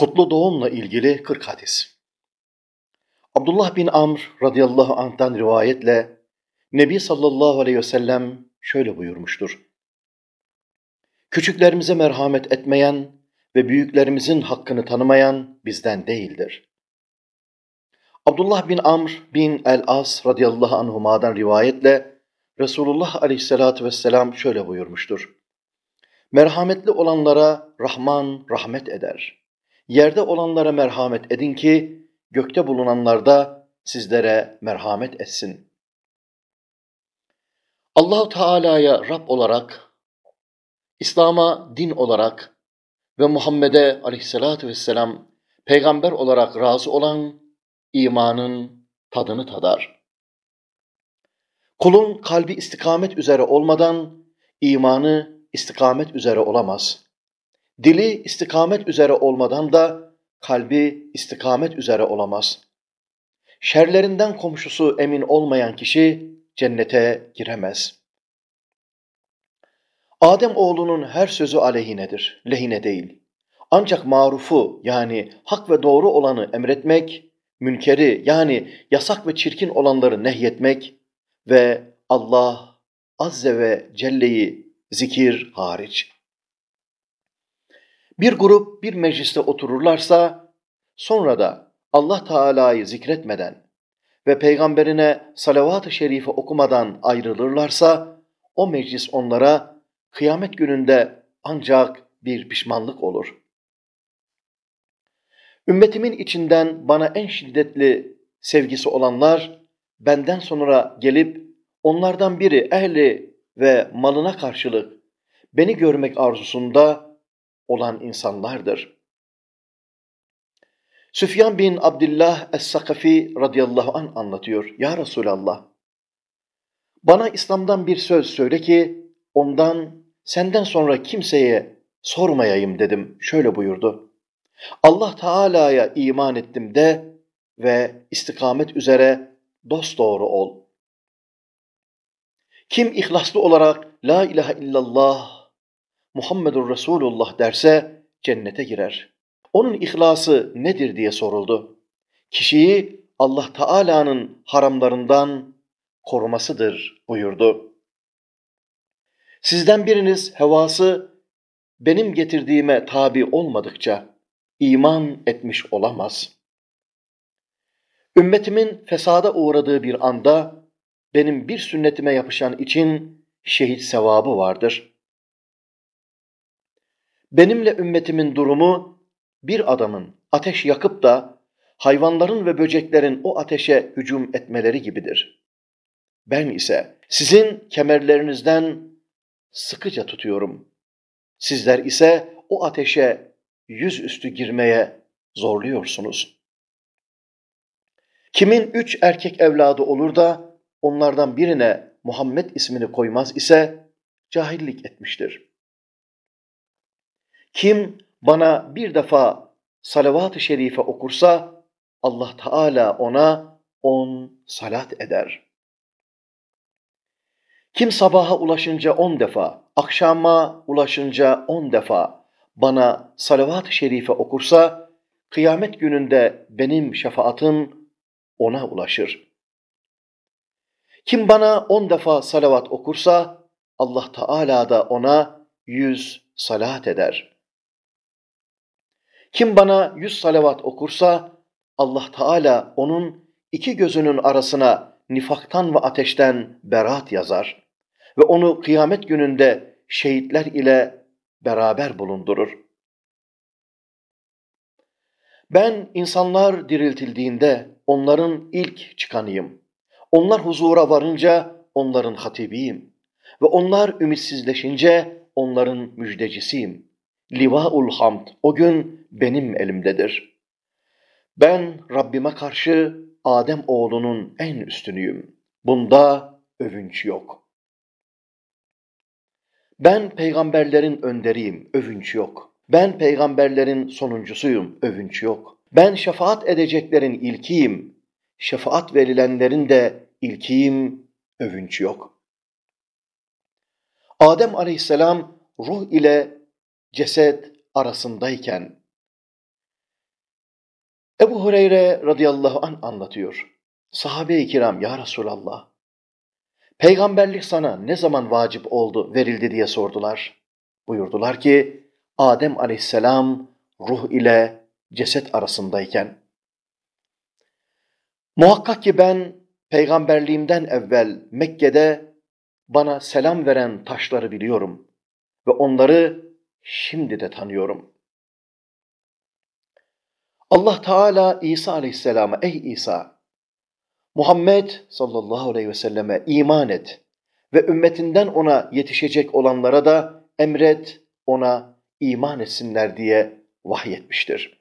Kutlu doğumla ilgili 40 hadis. Abdullah bin Amr radıyallahu anh'tan rivayetle Nebi sallallahu aleyhi ve sellem şöyle buyurmuştur. Küçüklerimize merhamet etmeyen ve büyüklerimizin hakkını tanımayan bizden değildir. Abdullah bin Amr bin el-As radıyallahu anhuma'dan rivayetle Resulullah aleyhissalatü vesselam şöyle buyurmuştur. Merhametli olanlara Rahman rahmet eder.'' Yerde olanlara merhamet edin ki gökte bulunanlar da sizlere merhamet etsin. Allahu Teala'ya Rab olarak, İslam'a din olarak ve Muhammed'e aleyhissalatü vesselam peygamber olarak razı olan imanın tadını tadar. Kulun kalbi istikamet üzere olmadan imanı istikamet üzere olamaz. Dili istikamet üzere olmadan da kalbi istikamet üzere olamaz. Şerlerinden komşusu emin olmayan kişi cennete giremez. Adem oğlunun her sözü aleyhinedir, lehine değil. Ancak marufu yani hak ve doğru olanı emretmek, münkeri yani yasak ve çirkin olanları nehyetmek ve Allah Azze ve Celle'yi zikir hariç. Bir grup bir mecliste otururlarsa sonra da Allah Teala'yı zikretmeden ve peygamberine salavat-ı şerife okumadan ayrılırlarsa o meclis onlara kıyamet gününde ancak bir pişmanlık olur. Ümmetimin içinden bana en şiddetli sevgisi olanlar benden sonra gelip onlardan biri ehli ve malına karşılık beni görmek arzusunda olan insanlardır. Süfyan bin Abdullah Es-Sakafi radıyallahu an anlatıyor. Ya Resulallah, bana İslam'dan bir söz söyle ki ondan senden sonra kimseye sormayayım dedim. Şöyle buyurdu. Allah Teala'ya iman ettim de ve istikamet üzere dost doğru ol. Kim ihlaslı olarak la ilahe illallah Muhammedur Resulullah derse cennete girer. Onun ihlası nedir diye soruldu. Kişiyi Allah Teala'nın haramlarından korumasıdır buyurdu. Sizden biriniz hevası benim getirdiğime tabi olmadıkça iman etmiş olamaz. Ümmetimin fesada uğradığı bir anda benim bir sünnetime yapışan için şehit sevabı vardır. Benimle ümmetimin durumu bir adamın ateş yakıp da hayvanların ve böceklerin o ateşe hücum etmeleri gibidir. Ben ise sizin kemerlerinizden sıkıca tutuyorum. Sizler ise o ateşe yüzüstü girmeye zorluyorsunuz. Kimin üç erkek evladı olur da onlardan birine Muhammed ismini koymaz ise cahillik etmiştir.'' Kim bana bir defa salavat-ı şerife okursa Allah Teala ona on salat eder. Kim sabaha ulaşınca on defa, akşama ulaşınca on defa bana salavat-ı şerife okursa, kıyamet gününde benim şefaatim ona ulaşır. Kim bana on defa salavat okursa, Allah Teala da ona yüz salat eder.'' Kim bana yüz salavat okursa Allah Teala onun iki gözünün arasına nifaktan ve ateşten berat yazar ve onu kıyamet gününde şehitler ile beraber bulundurur. Ben insanlar diriltildiğinde onların ilk çıkanıyım. Onlar huzura varınca onların hatibiyim. Ve onlar ümitsizleşince onların müjdecisiyim.'' Livaul hamd o gün benim elimdedir. Ben Rabbime karşı Adem oğlunun en üstünüyüm. Bunda övünç yok. Ben peygamberlerin önderiyim, övünç yok. Ben peygamberlerin sonuncusuyum, övünç yok. Ben şefaat edeceklerin ilkiyim, şefaat verilenlerin de ilkiyim, övünç yok. Adem aleyhisselam ruh ile ceset arasındayken Ebu Hureyre radıyallahu an anlatıyor. Sahabe-i kiram ya Resulallah. Peygamberlik sana ne zaman vacip oldu, verildi diye sordular. Buyurdular ki Adem aleyhisselam ruh ile ceset arasındayken. Muhakkak ki ben peygamberliğimden evvel Mekke'de bana selam veren taşları biliyorum ve onları şimdi de tanıyorum. Allah Teala İsa Aleyhisselam'a ey İsa Muhammed sallallahu aleyhi ve selleme iman et ve ümmetinden ona yetişecek olanlara da emret ona iman etsinler diye vahyetmiştir.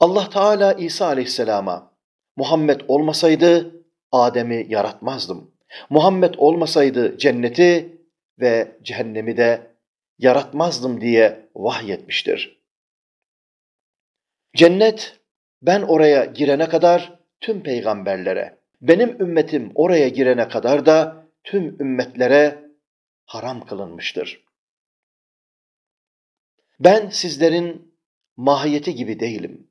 Allah Teala İsa Aleyhisselam'a Muhammed olmasaydı Adem'i yaratmazdım. Muhammed olmasaydı cenneti ve cehennemi de yaratmazdım diye vahyetmiştir. Cennet ben oraya girene kadar tüm peygamberlere, benim ümmetim oraya girene kadar da tüm ümmetlere haram kılınmıştır. Ben sizlerin mahiyeti gibi değilim.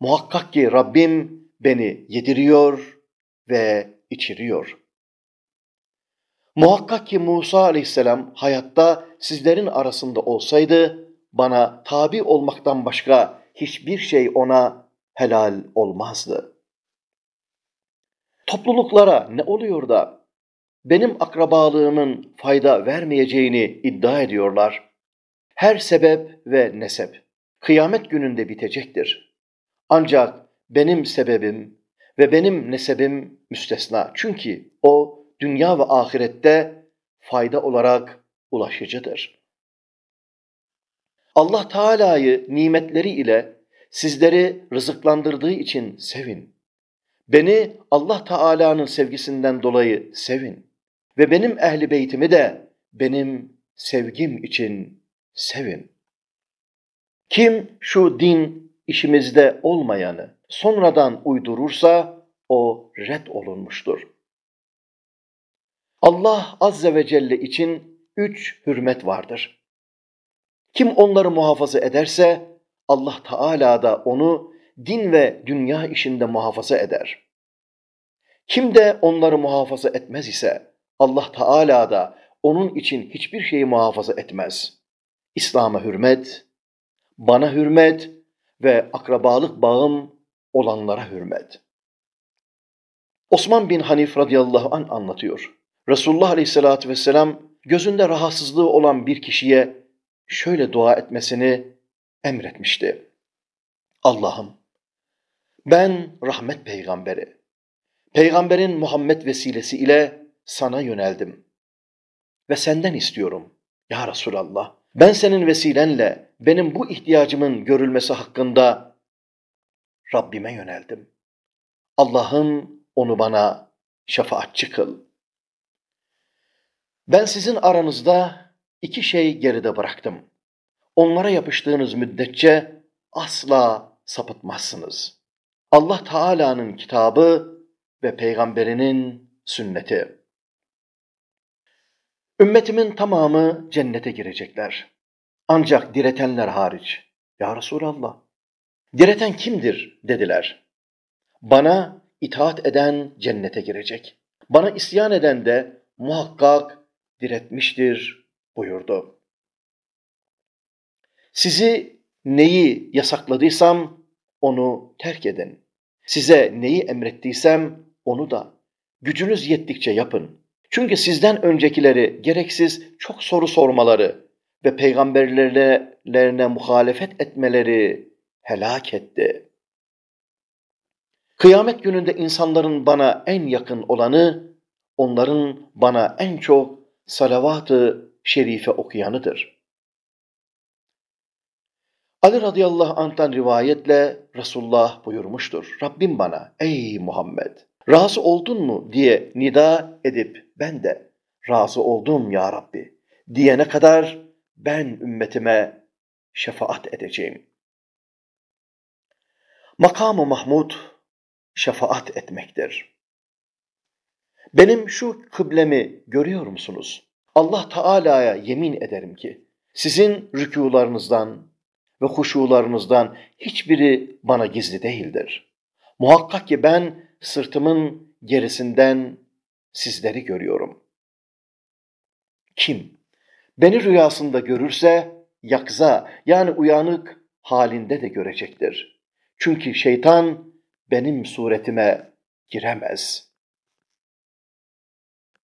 Muhakkak ki Rabbim beni yediriyor ve içiriyor. Muhakkak ki Musa aleyhisselam hayatta sizlerin arasında olsaydı bana tabi olmaktan başka hiçbir şey ona helal olmazdı. Topluluklara ne oluyor da benim akrabalığımın fayda vermeyeceğini iddia ediyorlar. Her sebep ve nesep kıyamet gününde bitecektir. Ancak benim sebebim ve benim nesebim müstesna. Çünkü o dünya ve ahirette fayda olarak ulaşıcıdır. Allah Teala'yı nimetleri ile sizleri rızıklandırdığı için sevin. Beni Allah Teala'nın sevgisinden dolayı sevin ve benim ehli beytimi de benim sevgim için sevin. Kim şu din işimizde olmayanı sonradan uydurursa o red olunmuştur. Allah Azze ve Celle için üç hürmet vardır. Kim onları muhafaza ederse Allah Teala da onu din ve dünya işinde muhafaza eder. Kim de onları muhafaza etmez ise Allah Teala da onun için hiçbir şeyi muhafaza etmez. İslam'a hürmet, bana hürmet ve akrabalık bağım olanlara hürmet. Osman bin Hanif radıyallahu an anlatıyor. Resulullah aleyhissalatü vesselam gözünde rahatsızlığı olan bir kişiye şöyle dua etmesini emretmişti. Allah'ım ben rahmet peygamberi, peygamberin Muhammed vesilesi ile sana yöneldim ve senden istiyorum ya Resulallah. Ben senin vesilenle benim bu ihtiyacımın görülmesi hakkında Rabbime yöneldim. Allah'ım onu bana şefaatçi kıl. Ben sizin aranızda iki şey geride bıraktım. Onlara yapıştığınız müddetçe asla sapıtmazsınız. Allah Teala'nın kitabı ve peygamberinin sünneti. Ümmetimin tamamı cennete girecekler. Ancak diretenler hariç. Ya Resulallah, direten kimdir dediler. Bana itaat eden cennete girecek. Bana isyan eden de muhakkak diretmiştir buyurdu. Sizi neyi yasakladıysam onu terk edin. Size neyi emrettiysem onu da gücünüz yettikçe yapın. Çünkü sizden öncekileri gereksiz çok soru sormaları ve peygamberlerine muhalefet etmeleri helak etti. Kıyamet gününde insanların bana en yakın olanı, onların bana en çok salavat-ı şerife okuyanıdır. Ali radıyallahu anh'tan rivayetle Resulullah buyurmuştur. Rabbim bana ey Muhammed razı oldun mu diye nida edip ben de razı oldum ya Rabbi diyene kadar ben ümmetime şefaat edeceğim. Makamı Mahmud şefaat etmektir. Benim şu kıblemi görüyor musunuz? Allah Teala'ya yemin ederim ki sizin rükularınızdan ve huşularınızdan hiçbiri bana gizli değildir. Muhakkak ki ben sırtımın gerisinden sizleri görüyorum. Kim beni rüyasında görürse yakza yani uyanık halinde de görecektir. Çünkü şeytan benim suretime giremez.''